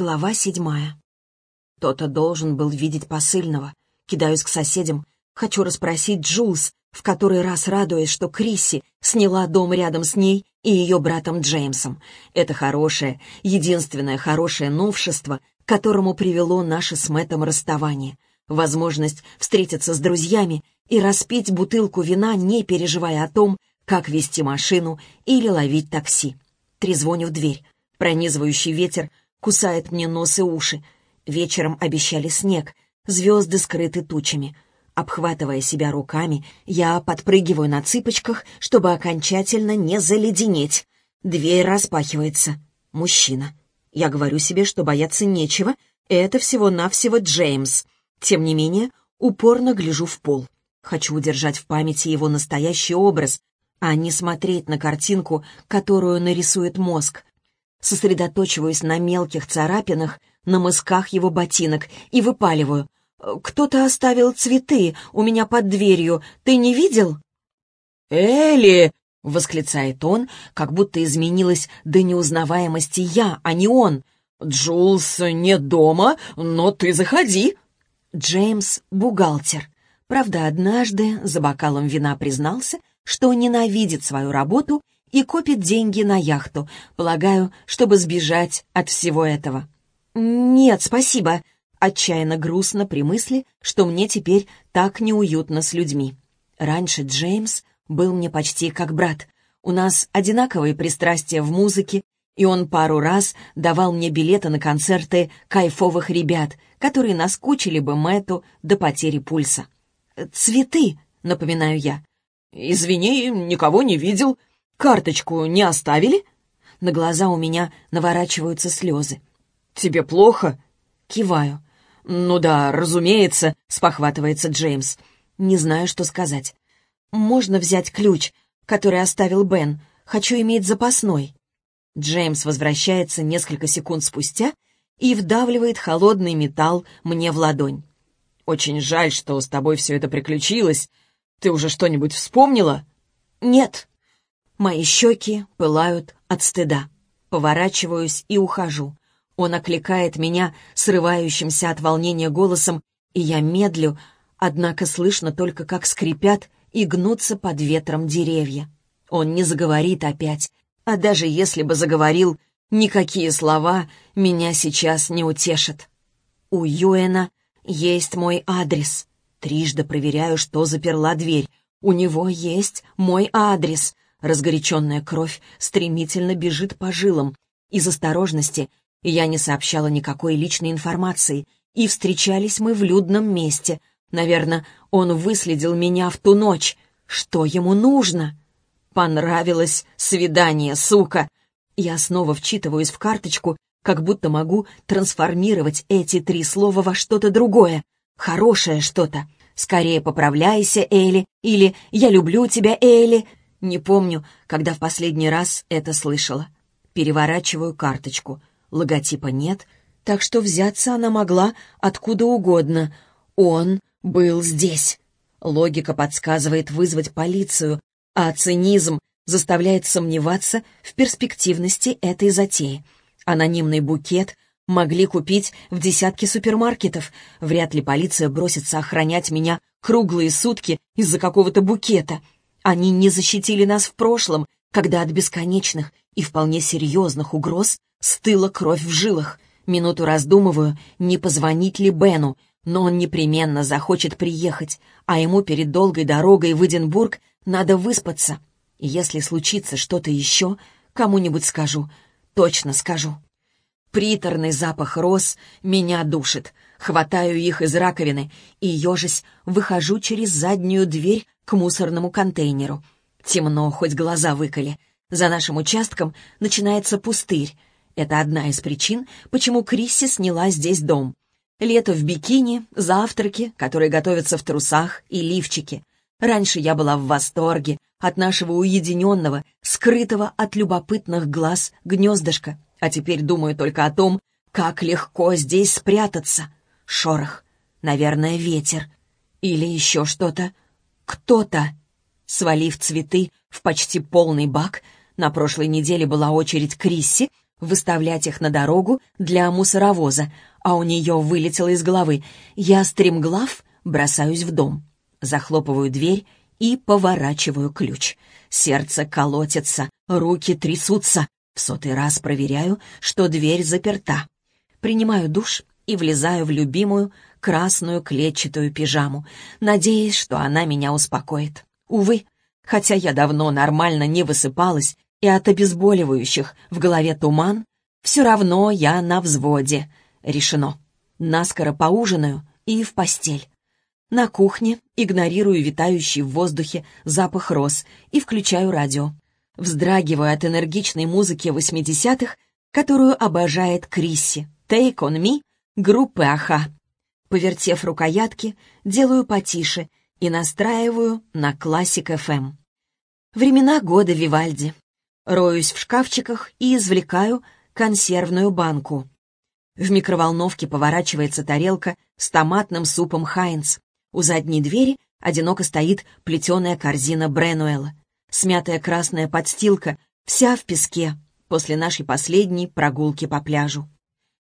Глава седьмая. Кто-то должен был видеть посыльного. Кидаюсь к соседям. Хочу расспросить Джулс, в который раз радуясь, что Крисси сняла дом рядом с ней и ее братом Джеймсом. Это хорошее, единственное хорошее новшество, к которому привело наше с Мэттом расставание. Возможность встретиться с друзьями и распить бутылку вина, не переживая о том, как вести машину или ловить такси. Трезвоню в дверь. Пронизывающий ветер кусает мне нос и уши. Вечером обещали снег, звезды скрыты тучами. Обхватывая себя руками, я подпрыгиваю на цыпочках, чтобы окончательно не заледенеть. Дверь распахивается. Мужчина. Я говорю себе, что бояться нечего, это всего-навсего Джеймс. Тем не менее, упорно гляжу в пол. Хочу удержать в памяти его настоящий образ, а не смотреть на картинку, которую нарисует мозг. Сосредоточиваюсь на мелких царапинах, на мысках его ботинок и выпаливаю. «Кто-то оставил цветы у меня под дверью. Ты не видел?» «Элли!» — восклицает он, как будто изменилась до неузнаваемости я, а не он. «Джулс нет дома, но ты заходи!» Джеймс — бухгалтер. Правда, однажды за бокалом вина признался, что ненавидит свою работу и копит деньги на яхту, полагаю, чтобы сбежать от всего этого. «Нет, спасибо», — отчаянно грустно при мысли, что мне теперь так неуютно с людьми. Раньше Джеймс был мне почти как брат. У нас одинаковые пристрастия в музыке, и он пару раз давал мне билеты на концерты кайфовых ребят, которые наскучили бы Мэту до потери пульса. «Цветы», — напоминаю я. «Извини, никого не видел. Карточку не оставили?» На глаза у меня наворачиваются слезы. «Тебе плохо?» Киваю. «Ну да, разумеется», — спохватывается Джеймс. Не знаю, что сказать. «Можно взять ключ, который оставил Бен? Хочу иметь запасной». Джеймс возвращается несколько секунд спустя и вдавливает холодный металл мне в ладонь. «Очень жаль, что с тобой все это приключилось. Ты уже что-нибудь вспомнила?» «Нет». Мои щеки пылают от стыда. Поворачиваюсь и ухожу. Он окликает меня срывающимся от волнения голосом, и я медлю, однако слышно только, как скрипят и гнутся под ветром деревья. Он не заговорит опять, а даже если бы заговорил, никакие слова меня сейчас не утешат. У Юэна есть мой адрес. Трижды проверяю, что заперла дверь. У него есть мой адрес. Разгоряченная кровь стремительно бежит по жилам. Из осторожности я не сообщала никакой личной информации, и встречались мы в людном месте. Наверное, он выследил меня в ту ночь. Что ему нужно? Понравилось свидание, сука. Я снова вчитываюсь в карточку, как будто могу трансформировать эти три слова во что-то другое, хорошее что-то. Скорее поправляйся, Элли, или «Я люблю тебя, Элли». Не помню, когда в последний раз это слышала. Переворачиваю карточку. Логотипа нет, так что взяться она могла откуда угодно. Он был здесь. Логика подсказывает вызвать полицию, а цинизм заставляет сомневаться в перспективности этой затеи. Анонимный букет могли купить в десятке супермаркетов. Вряд ли полиция бросится охранять меня круглые сутки из-за какого-то букета. Они не защитили нас в прошлом, когда от бесконечных и вполне серьезных угроз стыла кровь в жилах. Минуту раздумываю, не позвонить ли Бену, но он непременно захочет приехать, а ему перед долгой дорогой в Эдинбург надо выспаться. если случится что-то еще, кому-нибудь скажу, точно скажу. Приторный запах роз меня душит. Хватаю их из раковины и, ежась, выхожу через заднюю дверь к мусорному контейнеру. Темно, хоть глаза выколи. За нашим участком начинается пустырь. Это одна из причин, почему Крисси сняла здесь дом. Лето в бикини, завтраки, которые готовятся в трусах и лифчике. Раньше я была в восторге от нашего уединенного, скрытого от любопытных глаз гнездышка, а теперь думаю только о том, как легко здесь спрятаться. Шорох, наверное, ветер или еще что-то. Кто-то. Свалив цветы в почти полный бак, на прошлой неделе была очередь Крисси, выставлять их на дорогу для мусоровоза, а у нее вылетело из головы. Я стремглав бросаюсь в дом, захлопываю дверь и поворачиваю ключ. Сердце колотится, руки трясутся. В сотый раз проверяю, что дверь заперта. Принимаю душ и влезаю в любимую красную клетчатую пижаму, надеясь, что она меня успокоит. Увы, хотя я давно нормально не высыпалась, и от обезболивающих в голове туман, все равно я на взводе. Решено. Наскоро поужинаю и в постель. На кухне игнорирую витающий в воздухе запах роз и включаю радио. Вздрагиваю от энергичной музыки 80-х, которую обожает Крисси, Take on Me, группы Аха. Повертев рукоятки, делаю потише и настраиваю на классик FM. Времена года Вивальди. Роюсь в шкафчиках и извлекаю консервную банку. В микроволновке поворачивается тарелка с томатным супом Хайнц. У задней двери одиноко стоит плетеная корзина Бренуэла. Смятая красная подстилка, вся в песке, после нашей последней прогулки по пляжу.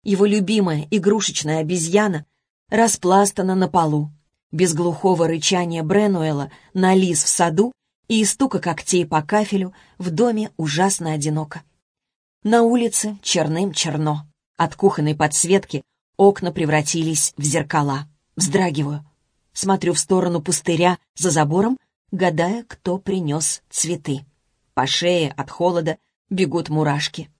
Его любимая игрушечная обезьяна распластана на полу. Без глухого рычания Бренуэла на лис в саду и стука когтей по кафелю в доме ужасно одиноко. На улице черным черно. От кухонной подсветки окна превратились в зеркала. Вздрагиваю. Смотрю в сторону пустыря за забором, гадая, кто принес цветы. По шее от холода бегут мурашки.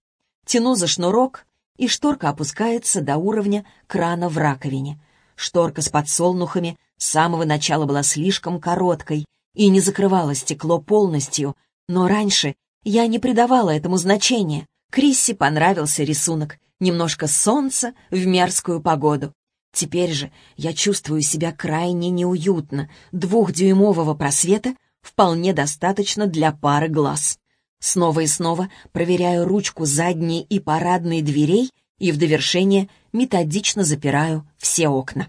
Тяну за шнурок, и шторка опускается до уровня крана в раковине. Шторка с подсолнухами с самого начала была слишком короткой и не закрывала стекло полностью, но раньше я не придавала этому значения. Крисси понравился рисунок. Немножко солнца в мерзкую погоду. Теперь же я чувствую себя крайне неуютно. Двухдюймового просвета вполне достаточно для пары глаз. Снова и снова проверяю ручку задней и парадной дверей и в довершение методично запираю все окна.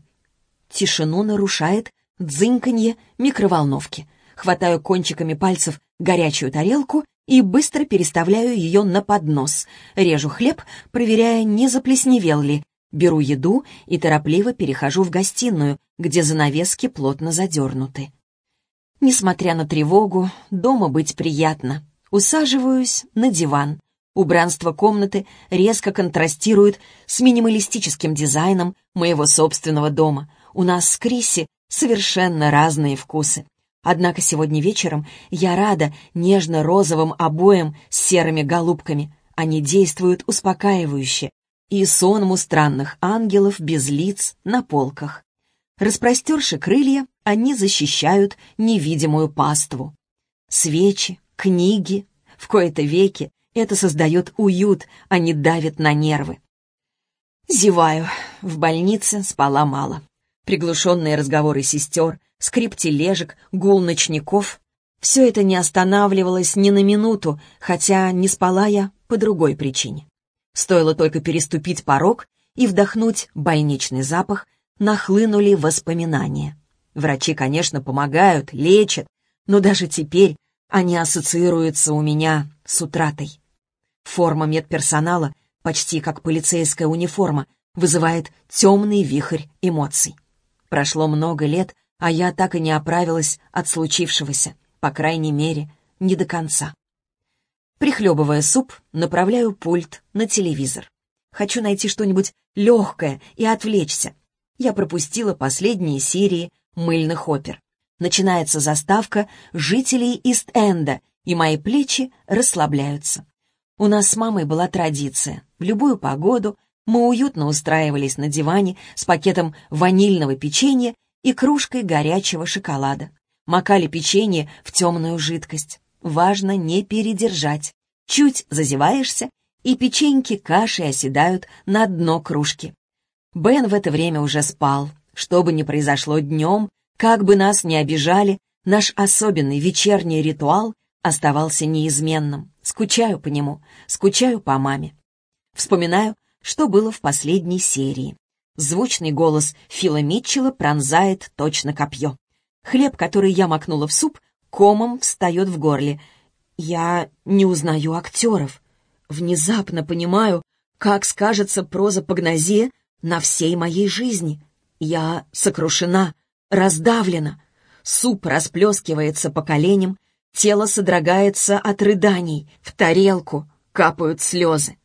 Тишину нарушает дзыньканье микроволновки. Хватаю кончиками пальцев горячую тарелку и быстро переставляю ее на поднос. Режу хлеб, проверяя, не заплесневел ли, Беру еду и торопливо перехожу в гостиную, где занавески плотно задернуты. Несмотря на тревогу, дома быть приятно. Усаживаюсь на диван. Убранство комнаты резко контрастирует с минималистическим дизайном моего собственного дома. У нас с Крисси совершенно разные вкусы. Однако сегодня вечером я рада нежно-розовым обоям с серыми голубками. Они действуют успокаивающе, и сонму странных ангелов без лиц на полках. Распростерши крылья, они защищают невидимую паству. Свечи, книги, в кои-то веки это создает уют, а не давит на нервы. Зеваю. В больнице спала мало. Приглушенные разговоры сестер, скрип тележек, гул ночников — все это не останавливалось ни на минуту, хотя не спала я по другой причине. Стоило только переступить порог и вдохнуть больничный запах, нахлынули воспоминания. Врачи, конечно, помогают, лечат, но даже теперь они ассоциируются у меня с утратой. Форма медперсонала, почти как полицейская униформа, вызывает темный вихрь эмоций. Прошло много лет, а я так и не оправилась от случившегося, по крайней мере, не до конца. Прихлебывая суп, направляю пульт на телевизор. Хочу найти что-нибудь легкое и отвлечься. Я пропустила последние серии мыльных опер. Начинается заставка жителей Ист-Энда, и мои плечи расслабляются. У нас с мамой была традиция. В любую погоду мы уютно устраивались на диване с пакетом ванильного печенья и кружкой горячего шоколада. Макали печенье в темную жидкость. Важно не передержать. Чуть зазеваешься, и печеньки кашей оседают на дно кружки. Бен в это время уже спал. Что бы ни произошло днем, как бы нас ни обижали, наш особенный вечерний ритуал оставался неизменным. Скучаю по нему, скучаю по маме. Вспоминаю, что было в последней серии. Звучный голос Фила Митчелла пронзает точно копье. Хлеб, который я макнула в суп, комом встает в горле. Я не узнаю актеров. Внезапно понимаю, как скажется проза Погнозе на всей моей жизни. Я сокрушена, раздавлена. Суп расплескивается по коленям, тело содрогается от рыданий, в тарелку капают слезы.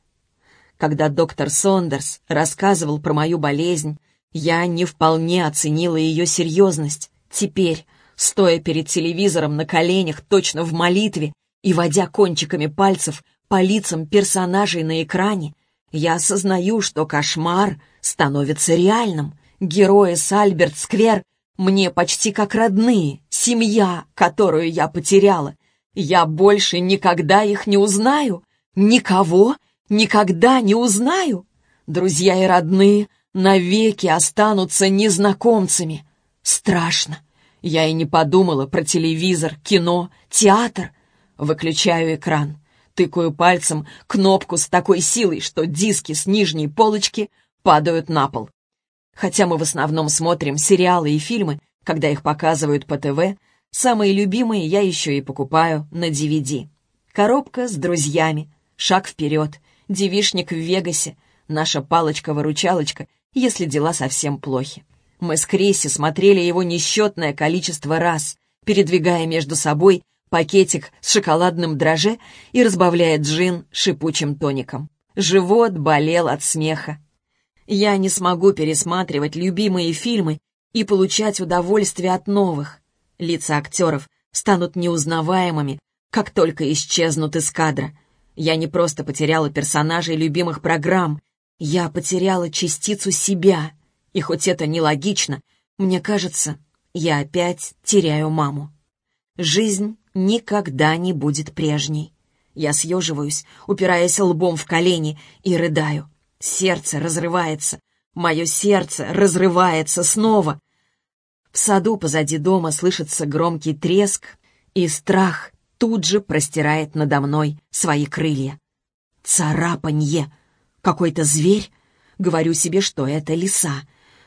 Когда доктор Сондерс рассказывал про мою болезнь, я не вполне оценила ее серьезность. Теперь, стоя перед телевизором на коленях, точно в молитве, и водя кончиками пальцев по лицам персонажей на экране, я осознаю, что кошмар становится реальным. Герои Сальберт-сквер мне почти как родные, семья, которую я потеряла. Я больше никогда их не узнаю. Никого никогда не узнаю. Друзья и родные навеки останутся незнакомцами. Страшно. Я и не подумала про телевизор, кино, театр. Выключаю экран, тыкаю пальцем кнопку с такой силой, что диски с нижней полочки падают на пол. Хотя мы в основном смотрим сериалы и фильмы, когда их показывают по ТВ, самые любимые я еще и покупаю на DVD. Коробка с друзьями, шаг вперед, девишник в Вегасе, наша палочка-выручалочка, если дела совсем плохи. Мы с Криси смотрели его несчетное количество раз, передвигая между собой пакетик с шоколадным драже и разбавляя джин шипучим тоником. Живот болел от смеха. Я не смогу пересматривать любимые фильмы и получать удовольствие от новых. Лица актеров станут неузнаваемыми, как только исчезнут из кадра. Я не просто потеряла персонажей любимых программ, я потеряла частицу себя. И хоть это нелогично, мне кажется, я опять теряю маму. Жизнь никогда не будет прежней. Я съеживаюсь, упираясь лбом в колени, и рыдаю. Сердце разрывается. Мое сердце разрывается снова. В саду позади дома слышится громкий треск, и страх тут же простирает надо мной свои крылья. Царапанье! Какой-то зверь? Говорю себе, что это лиса.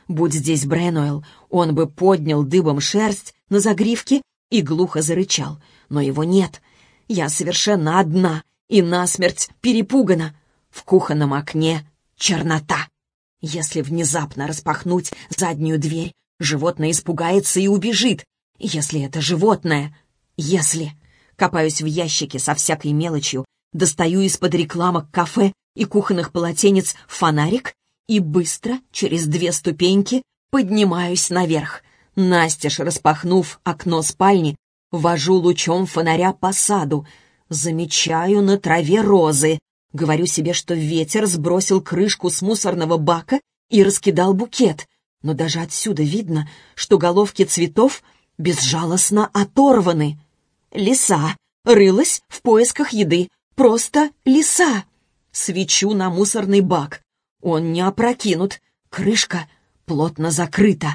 Будь здесь Бренуэлл, он бы поднял дыбом шерсть на загривке и глухо зарычал. Но его нет. Я совершенно одна и насмерть перепугана. В кухонном окне чернота. Если внезапно распахнуть заднюю дверь, животное испугается и убежит. Если это животное... Если... Копаюсь в ящике со всякой мелочью, достаю из-под рекламок кафе и кухонных полотенец фонарик и быстро, через две ступеньки, поднимаюсь наверх. Настежь, распахнув окно спальни, вожу лучом фонаря по саду. Замечаю на траве розы. Говорю себе, что ветер сбросил крышку с мусорного бака и раскидал букет. Но даже отсюда видно, что головки цветов безжалостно оторваны. Лиса. Рылась в поисках еды. Просто лиса. Свечу на мусорный бак. Он не опрокинут. Крышка плотно закрыта.